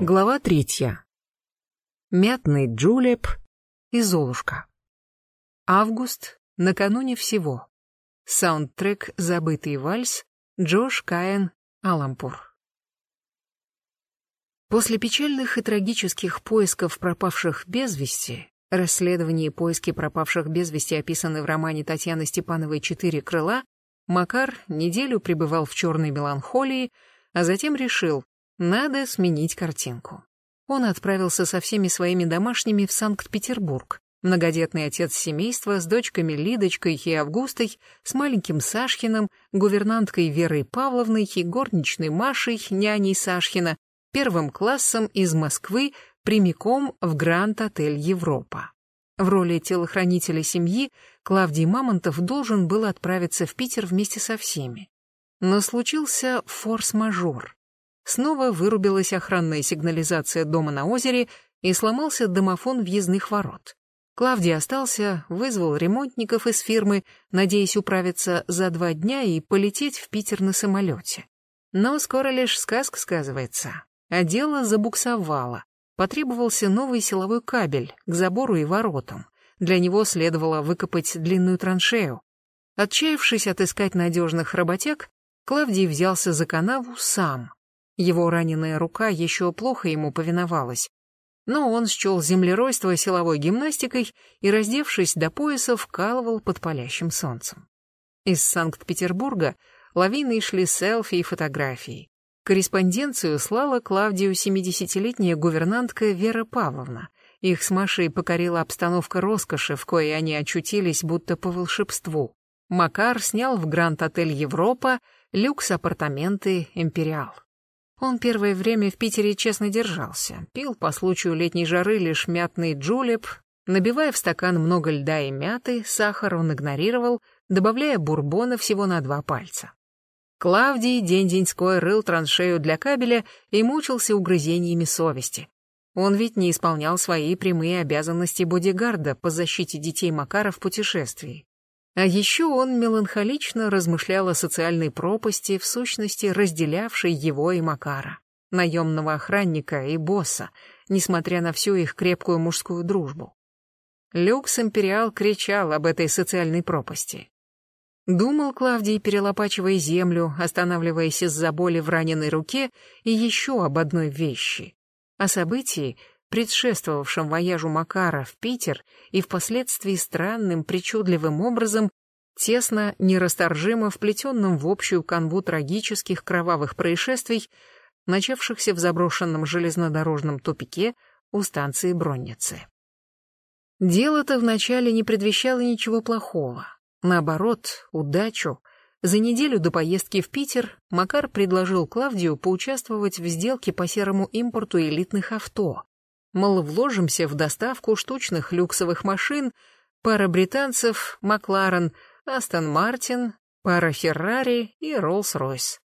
Глава третья. Мятный джулеп и Золушка. Август, накануне всего. Саундтрек «Забытый вальс», Джош Каен, Алампур. После печальных и трагических поисков пропавших без вести, расследования и поиски пропавших без вести описаны в романе Татьяны Степановой «Четыре крыла», Макар неделю пребывал в черной меланхолии, а затем решил, надо сменить картинку. Он отправился со всеми своими домашними в Санкт-Петербург. Многодетный отец семейства с дочками Лидочкой и Августой, с маленьким Сашхиным, гувернанткой Верой Павловной и горничной Машей, няней Сашхина, первым классом из Москвы прямиком в Гранд-отель Европа. В роли телохранителя семьи Клавдий Мамонтов должен был отправиться в Питер вместе со всеми. Но случился форс-мажор. Снова вырубилась охранная сигнализация дома на озере и сломался домофон въездных ворот. Клавдий остался, вызвал ремонтников из фирмы, надеясь управиться за два дня и полететь в Питер на самолете. Но скоро лишь сказка сказывается, а дело забуксовало. Потребовался новый силовой кабель к забору и воротам. Для него следовало выкопать длинную траншею. Отчаявшись отыскать надежных работяг, Клавдий взялся за канаву сам — его раненая рука еще плохо ему повиновалась. Но он счел землеройство силовой гимнастикой и, раздевшись до пояса, вкалывал под палящим солнцем. Из Санкт-Петербурга лавиной шли селфи и фотографии. Корреспонденцию слала Клавдию 70-летняя гувернантка Вера Павловна. Их с Машей покорила обстановка роскоши, в коей они очутились будто по волшебству. Макар снял в Гранд-отель Европа люкс-апартаменты «Империал». Он первое время в Питере честно держался, пил по случаю летней жары лишь мятный джулеп, набивая в стакан много льда и мяты, сахар он игнорировал, добавляя бурбона всего на два пальца. Клавдий день-деньской рыл траншею для кабеля и мучился угрызениями совести. Он ведь не исполнял свои прямые обязанности бодигарда по защите детей Макара в путешествии. А еще он меланхолично размышлял о социальной пропасти, в сущности разделявшей его и Макара, наемного охранника и босса, несмотря на всю их крепкую мужскую дружбу. Люкс Империал кричал об этой социальной пропасти. Думал Клавдий, перелопачивая землю, останавливаясь из-за боли в раненой руке, и еще об одной вещи. О событии, предшествовавшем вояжу Макара в Питер и впоследствии странным, причудливым образом, тесно, нерасторжимо вплетенным в общую канву трагических кровавых происшествий, начавшихся в заброшенном железнодорожном тупике у станции Бронницы. Дело-то вначале не предвещало ничего плохого. Наоборот, удачу. За неделю до поездки в Питер Макар предложил Клавдию поучаствовать в сделке по серому импорту элитных авто, Мол, вложимся в доставку штучных люксовых машин, пара британцев, Макларен, Астон Мартин, пара Феррари и Роллс-Ройс.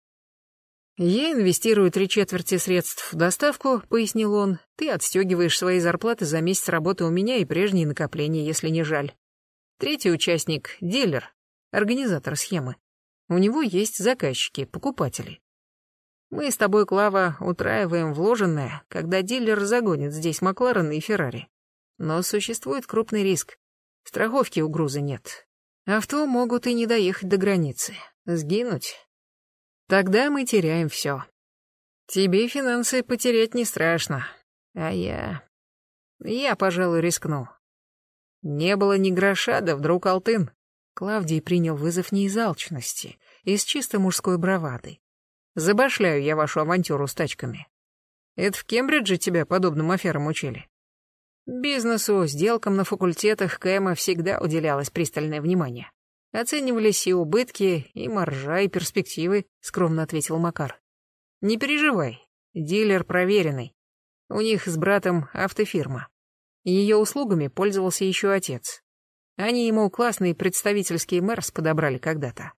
«Я инвестирую три четверти средств в доставку», — пояснил он. «Ты отстегиваешь свои зарплаты за месяц работы у меня и прежние накопления, если не жаль. Третий участник — дилер, организатор схемы. У него есть заказчики, покупатели. Мы с тобой, Клава, утраиваем вложенное, когда дилер загонит здесь Макларен и Феррари. Но существует крупный риск. Страховки у груза нет. Авто могут и не доехать до границы. Сгинуть. Тогда мы теряем все. Тебе финансы потерять не страшно. А я... Я, пожалуй, рискну. Не было ни гроша, да вдруг алтын. Клавдий принял вызов не из алчности, из чисто мужской бравады. Забашляю я вашу авантюру с тачками. Это в Кембридже тебя подобным аферам учили? Бизнесу, сделкам на факультетах Кэма всегда уделялось пристальное внимание. Оценивались и убытки, и маржа, и перспективы, скромно ответил Макар. Не переживай, дилер проверенный. У них с братом автофирма. Ее услугами пользовался еще отец. Они ему классный представительский мэрс подобрали когда-то.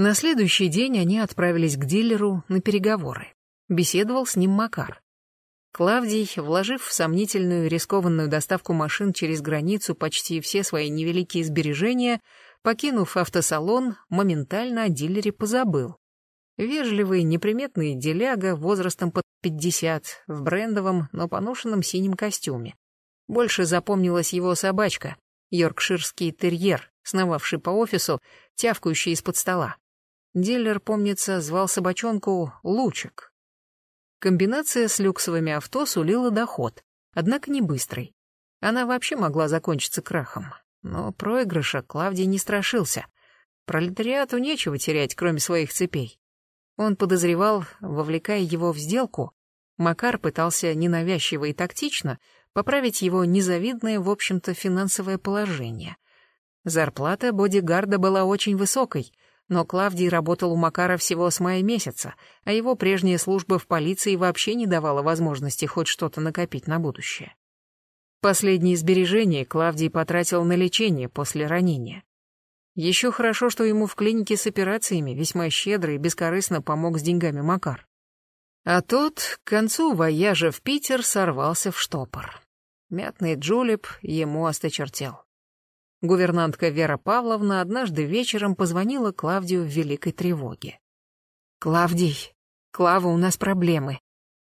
На следующий день они отправились к дилеру на переговоры. Беседовал с ним Макар. Клавдий, вложив в сомнительную рискованную доставку машин через границу почти все свои невеликие сбережения, покинув автосалон, моментально о дилере позабыл. Вежливый, неприметный деляга возрастом под пятьдесят, в брендовом, но поношенном синем костюме. Больше запомнилась его собачка, йоркширский терьер, сновавший по офису, тявкающий из-под стола. Дилер, помнится, звал собачонку Лучик. Комбинация с люксовыми авто сулила доход, однако не быстрый. Она вообще могла закончиться крахом. Но проигрыша Клавдий не страшился. Пролетариату нечего терять, кроме своих цепей. Он подозревал, вовлекая его в сделку, Макар пытался ненавязчиво и тактично поправить его незавидное, в общем-то, финансовое положение. Зарплата бодигарда была очень высокой, но Клавдий работал у Макара всего с мая месяца, а его прежняя служба в полиции вообще не давала возможности хоть что-то накопить на будущее. Последние сбережения Клавдий потратил на лечение после ранения. Еще хорошо, что ему в клинике с операциями весьма щедро и бескорыстно помог с деньгами Макар. А тот к концу вояжа в Питер сорвался в штопор. Мятный джулеп ему осточертел. Гувернантка Вера Павловна однажды вечером позвонила Клавдию в великой тревоге. «Клавдий, Клава, у нас проблемы».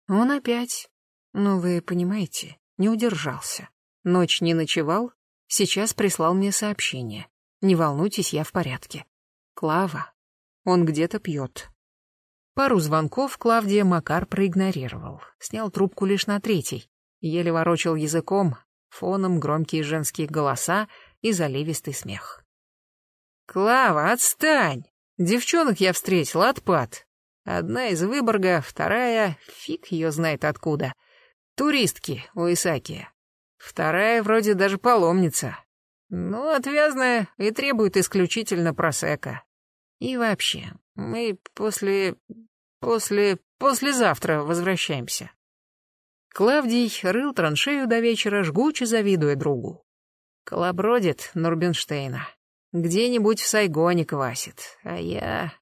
Он опять, ну вы понимаете, не удержался. Ночь не ночевал, сейчас прислал мне сообщение. Не волнуйтесь, я в порядке. Клава. Он где-то пьет. Пару звонков Клавдия Макар проигнорировал. Снял трубку лишь на третий. Еле ворочал языком, фоном громкие женские голоса и заливистый смех. «Клава, отстань! Девчонок я встретил, отпад. Одна из Выборга, вторая, фиг ее знает откуда. Туристки у Исакия. Вторая вроде даже паломница. Ну, отвязная и требует исключительно просека. И вообще, мы после... после... послезавтра возвращаемся. Клавдий рыл траншею до вечера, жгуче завидуя другу. Колобродит Нурбенштейна. Где-нибудь в Сайгоне квасит, а я...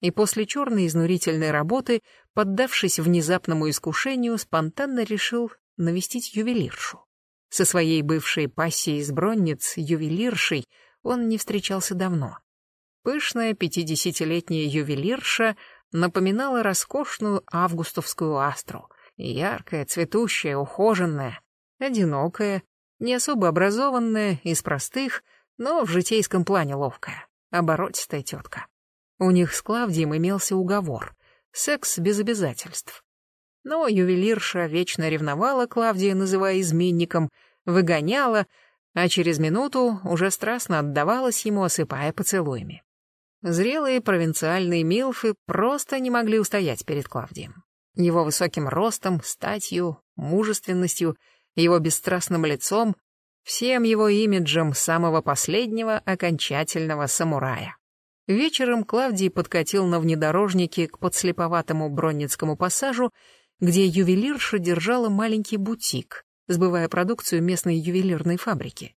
И после черной изнурительной работы, поддавшись внезапному искушению, спонтанно решил навестить ювелиршу. Со своей бывшей пассией из Бронниц, ювелиршей, он не встречался давно. Пышная пятидесятилетняя ювелирша напоминала роскошную августовскую астру. Яркая, цветущая, ухоженная, одинокая, не особо образованная, из простых, но в житейском плане ловкая, оборотистая тетка. У них с Клавдием имелся уговор — секс без обязательств. Но ювелирша вечно ревновала Клавдия, называя изменником, выгоняла, а через минуту уже страстно отдавалась ему, осыпая поцелуями. Зрелые провинциальные милфы просто не могли устоять перед Клавдием. Его высоким ростом, статью, мужественностью, его бесстрастным лицом, всем его имиджем самого последнего окончательного самурая. Вечером Клавдий подкатил на внедорожнике к подслеповатому Бронницкому пассажу где ювелирша держала маленький бутик, сбывая продукцию местной ювелирной фабрики.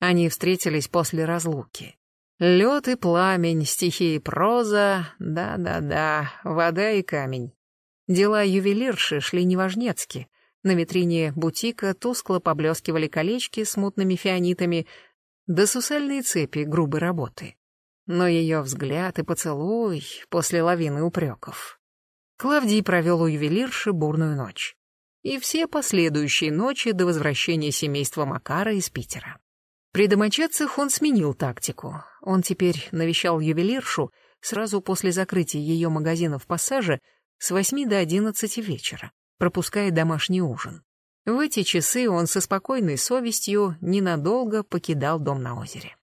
Они встретились после разлуки. Лед и пламень, стихи и проза, да-да-да, вода и камень. Дела ювелирши шли неважнецки. На витрине бутика тускло поблескивали колечки с мутными фианитами, да сусальные цепи грубой работы. Но ее взгляд и поцелуй после лавины упреков Клавдий провел у ювелирши бурную ночь. И все последующие ночи до возвращения семейства Макара из Питера. При домочадцах он сменил тактику. Он теперь навещал ювелиршу сразу после закрытия ее магазина в пассаже с 8 до 11 вечера, пропуская домашний ужин. В эти часы он со спокойной совестью ненадолго покидал дом на озере.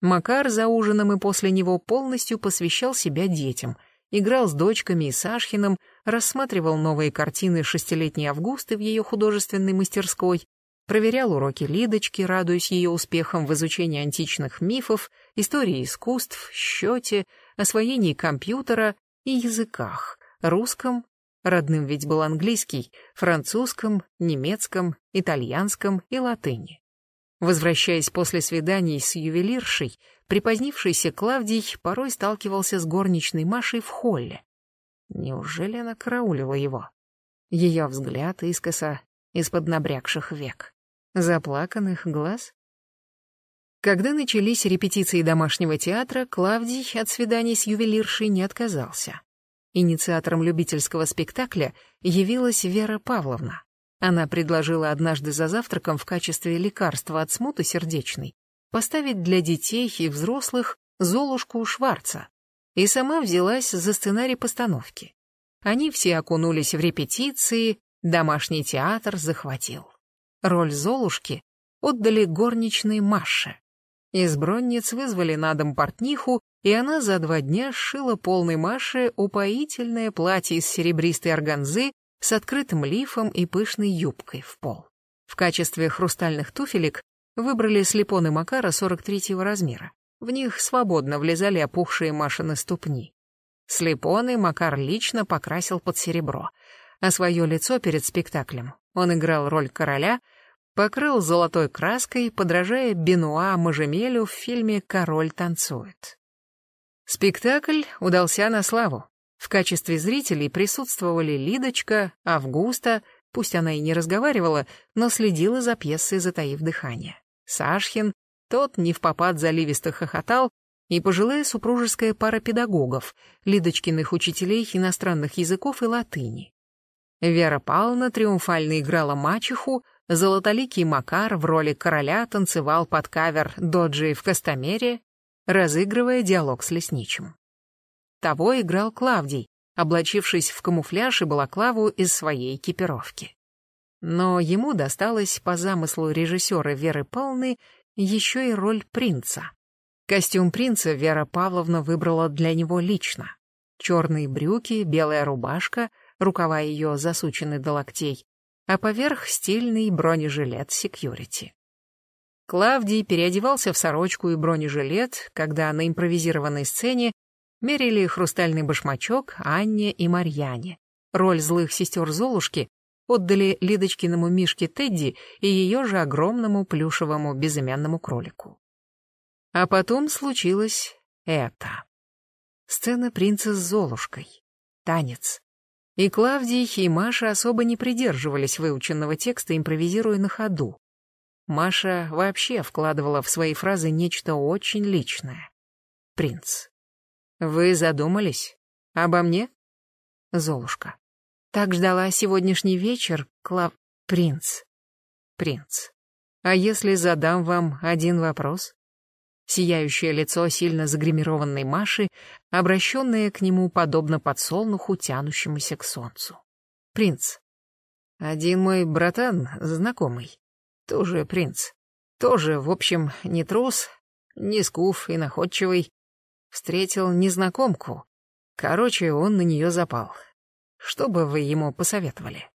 Макар за ужином и после него полностью посвящал себя детям — играл с дочками и Сашхиным, рассматривал новые картины шестилетней Августы в ее художественной мастерской, проверял уроки Лидочки, радуясь ее успехам в изучении античных мифов, истории искусств, счете, освоении компьютера и языках, русском, родным ведь был английский, французском, немецком, итальянском и латыни. Возвращаясь после свиданий с ювелиршей, припозднившийся Клавдий порой сталкивался с горничной Машей в холле. Неужели она караулила его? Ее взгляд искоса из-под набрякших век, заплаканных глаз. Когда начались репетиции домашнего театра, Клавдий от свиданий с ювелиршей не отказался. Инициатором любительского спектакля явилась Вера Павловна. Она предложила однажды за завтраком в качестве лекарства от смуты сердечной поставить для детей и взрослых Золушку Шварца, и сама взялась за сценарий постановки. Они все окунулись в репетиции, домашний театр захватил. Роль Золушки отдали горничной Маше. Из бронниц вызвали на дом портниху, и она за два дня сшила полной Маше упоительное платье из серебристой органзы с открытым лифом и пышной юбкой в пол. В качестве хрустальных туфелек выбрали слепоны Макара 43-го размера. В них свободно влезали опухшие Машины ступни. Слепоны Макар лично покрасил под серебро, а свое лицо перед спектаклем он играл роль короля, покрыл золотой краской, подражая Бенуа Мажемелю в фильме «Король танцует». Спектакль удался на славу. В качестве зрителей присутствовали Лидочка, Августа, пусть она и не разговаривала, но следила за пьесой, затаив дыхание. Сашхин, тот не в попад заливисто хохотал, и пожилая супружеская пара педагогов, Лидочкиных учителей иностранных языков и латыни. Вера Павловна триумфально играла мачеху, золотоликий Макар в роли короля танцевал под кавер «Доджи в Костомере», разыгрывая диалог с лесничим. Того играл Клавдий, облачившись в камуфляж и балаклаву из своей экипировки. Но ему досталось по замыслу режиссера Веры Павловны еще и роль принца. Костюм принца Вера Павловна выбрала для него лично. Черные брюки, белая рубашка, рукава ее засучены до локтей, а поверх стильный бронежилет секьюрити. Клавдий переодевался в сорочку и бронежилет, когда на импровизированной сцене мерили хрустальный башмачок Анне и Марьяне. Роль злых сестер Золушки отдали Лидочкиному Мишке Тедди и ее же огромному плюшевому безымянному кролику. А потом случилось это. Сцена принца с Золушкой. Танец. И Клавдий, и Маша особо не придерживались выученного текста, импровизируя на ходу. Маша вообще вкладывала в свои фразы нечто очень личное. Принц. «Вы задумались? Обо мне?» Золушка. Так ждала сегодняшний вечер, Клав... Принц. Принц. А если задам вам один вопрос? Сияющее лицо сильно загримированной Маши, обращенное к нему подобно подсолнуху, тянущемуся к солнцу. Принц. Один мой братан, знакомый, тоже принц. Тоже, в общем, не трус, не скуф и находчивый. Встретил незнакомку. Короче, он на нее запал. Что бы вы ему посоветовали?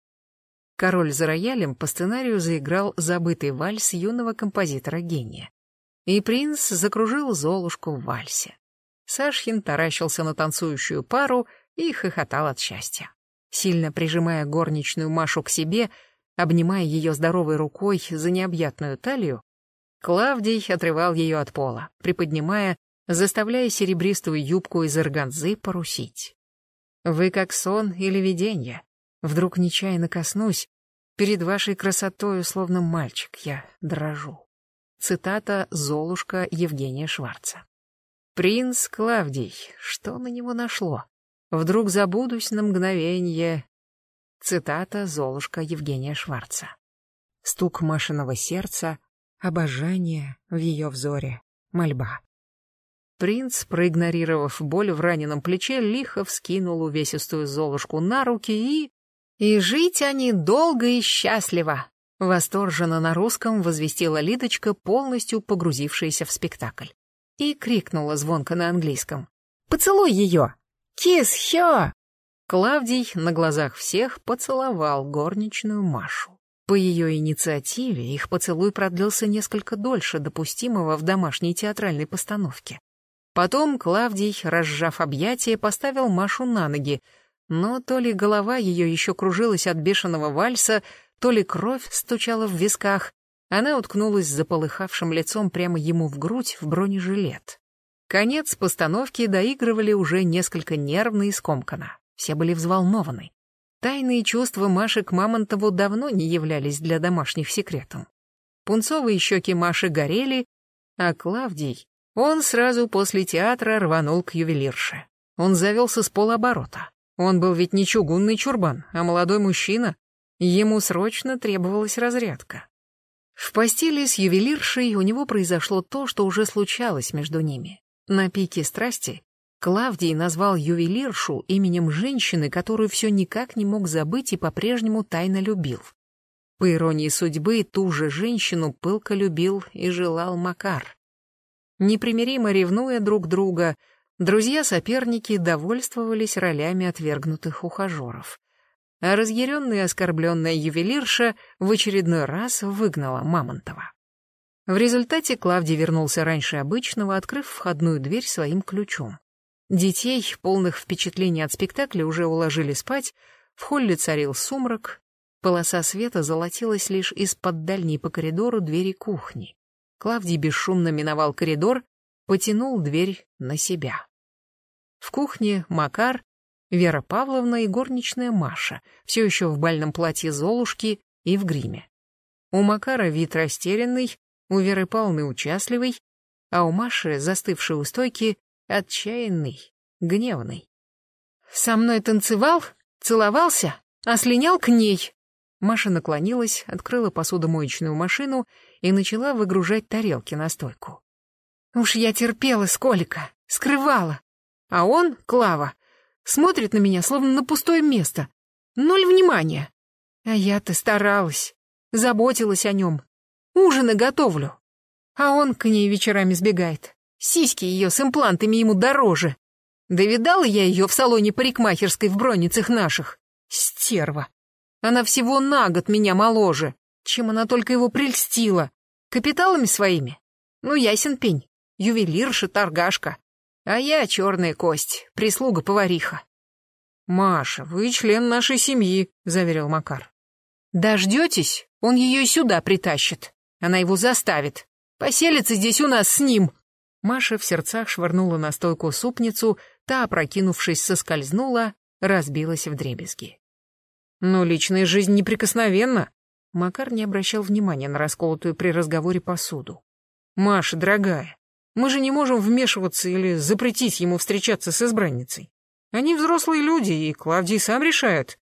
Король за роялем по сценарию заиграл забытый вальс юного композитора-гения. И принц закружил Золушку в вальсе. Сашхин таращился на танцующую пару и хохотал от счастья. Сильно прижимая горничную Машу к себе, обнимая ее здоровой рукой за необъятную талию, Клавдий отрывал ее от пола, приподнимая, заставляя серебристую юбку из органзы порусить. Вы как сон или видение. Вдруг нечаянно коснусь, перед вашей красотою, словно мальчик, я дрожу. Цитата Золушка Евгения Шварца. Принц Клавдий, что на него нашло? Вдруг забудусь на мгновенье. Цитата Золушка Евгения Шварца. Стук Машиного сердца, обожание в ее взоре, мольба. Принц, проигнорировав боль в раненом плече, лихо вскинул увесистую Золушку на руки и... И жить они долго и счастливо, восторженно на русском возвестила Лидочка, полностью погрузившаяся в спектакль. И крикнула звонко на английском. «Поцелуй ее! Кис хё!» Клавдий на глазах всех поцеловал горничную Машу. По ее инициативе их поцелуй продлился несколько дольше допустимого в домашней театральной постановке. Потом Клавдий, разжав объятия, поставил Машу на ноги, но то ли голова ее еще кружилась от бешеного вальса, то ли кровь стучала в висках, она уткнулась заполыхавшим лицом прямо ему в грудь в бронежилет. Конец постановки доигрывали уже несколько нервно и скомканно. Все были взволнованы. Тайные чувства Маши к Мамонтову давно не являлись для домашних секретом. Пунцовые щеки Маши горели, а Клавдий он сразу после театра рванул к ювелирше. Он завелся с полоборота. Он был ведь не чугунный чурбан, а молодой мужчина. Ему срочно требовалась разрядка. В постели с ювелиршей у него произошло то, что уже случалось между ними. На пике страсти Клавдий назвал ювелиршу именем женщины, которую все никак не мог забыть и по-прежнему тайно любил. По иронии судьбы, ту же женщину пылко любил и желал Макар. Непримиримо ревнуя друг друга, друзья-соперники довольствовались ролями отвергнутых ухажеров. А разъяренная оскорбленная ювелирша в очередной раз выгнала Мамонтова. В результате Клавдий вернулся раньше обычного, открыв входную дверь своим ключом. Детей, полных впечатлений от спектакля, уже уложили спать, в холле царил сумрак, полоса света золотилась лишь из-под дальней по коридору двери кухни. Клавдий бесшумно миновал коридор, потянул дверь на себя. В кухне Макар, Вера Павловна и горничная Маша, все еще в бальном платье Золушки и в гриме. У Макара вид растерянный, у Веры Павловны участливый, а у Маши, застывшей у стойки, отчаянный, гневный. «Со мной танцевал, целовался, а слинял к ней». Маша наклонилась, открыла посудомоечную машину и начала выгружать тарелки на стойку. Уж я терпела сколько, скрывала. А он, Клава, смотрит на меня, словно на пустое место. Ноль внимания. А я-то старалась, заботилась о нем. Ужины готовлю. А он к ней вечерами сбегает. Сиськи ее с имплантами ему дороже. Да я ее в салоне парикмахерской в бронницах наших. Стерва. Она всего на год меня моложе. Чем она только его прельстила. Капиталами своими? Ну, ясен пень. Ювелирша, торгашка. А я черная кость, прислуга-повариха. «Маша, вы член нашей семьи», — заверил Макар. «Дождетесь, он ее сюда притащит. Она его заставит. Поселится здесь у нас с ним». Маша в сердцах швырнула на стойку супницу, та, опрокинувшись, соскользнула, разбилась в дребезги. «Но личная жизнь неприкосновенна», Макар не обращал внимания на расколотую при разговоре посуду. «Маша, дорогая, мы же не можем вмешиваться или запретить ему встречаться с избранницей. Они взрослые люди, и Клавдий сам решает.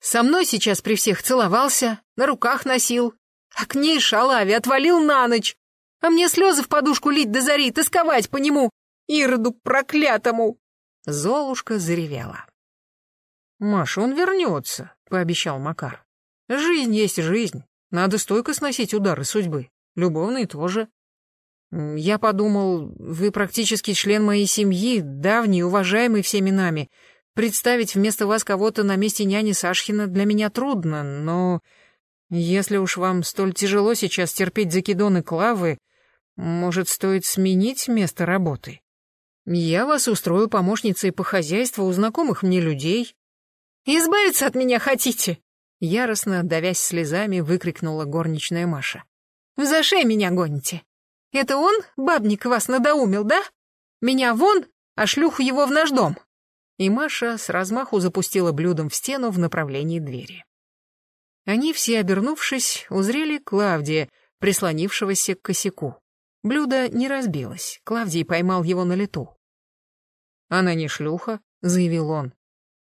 Со мной сейчас при всех целовался, на руках носил, а к ней шалави отвалил на ночь. А мне слезы в подушку лить до зари, тосковать по нему, Ироду проклятому!» Золушка заревела. «Маша, он вернется», — пообещал Макар. Жизнь есть жизнь. Надо стойко сносить удары судьбы. Любовные тоже. Я подумал, вы практически член моей семьи, давний, уважаемый всеми нами. Представить вместо вас кого-то на месте няни Сашхина для меня трудно, но... Если уж вам столь тяжело сейчас терпеть закидоны Клавы, может, стоит сменить место работы? Я вас устрою помощницей по хозяйству у знакомых мне людей. Избавиться от меня хотите? Яростно, давясь слезами, выкрикнула горничная Маша. «В зашей меня гоните! Это он, бабник, вас надоумил, да? Меня вон, а шлюху его в наш дом!» И Маша с размаху запустила блюдом в стену в направлении двери. Они все, обернувшись, узрели Клавдия, прислонившегося к косяку. Блюдо не разбилось, Клавдий поймал его на лету. «Она не шлюха», — заявил он.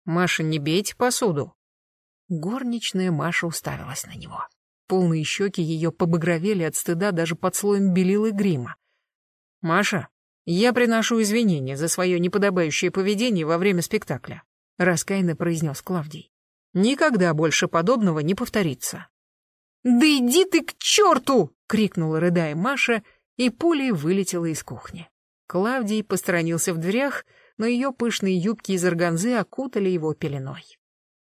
«Маша, не бейте посуду». Горничная Маша уставилась на него. Полные щеки ее побагровели от стыда даже под слоем белил и грима. «Маша, я приношу извинения за свое неподобающее поведение во время спектакля», — раскаянно произнес Клавдий. «Никогда больше подобного не повторится». «Да иди ты к черту!» — крикнула, рыдая Маша, и пулей вылетела из кухни. Клавдий посторонился в дверях, но ее пышные юбки из органзы окутали его пеленой.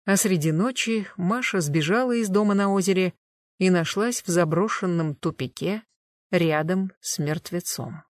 А среди ночи Маша сбежала из дома на озере и нашлась в заброшенном тупике рядом с мертвецом.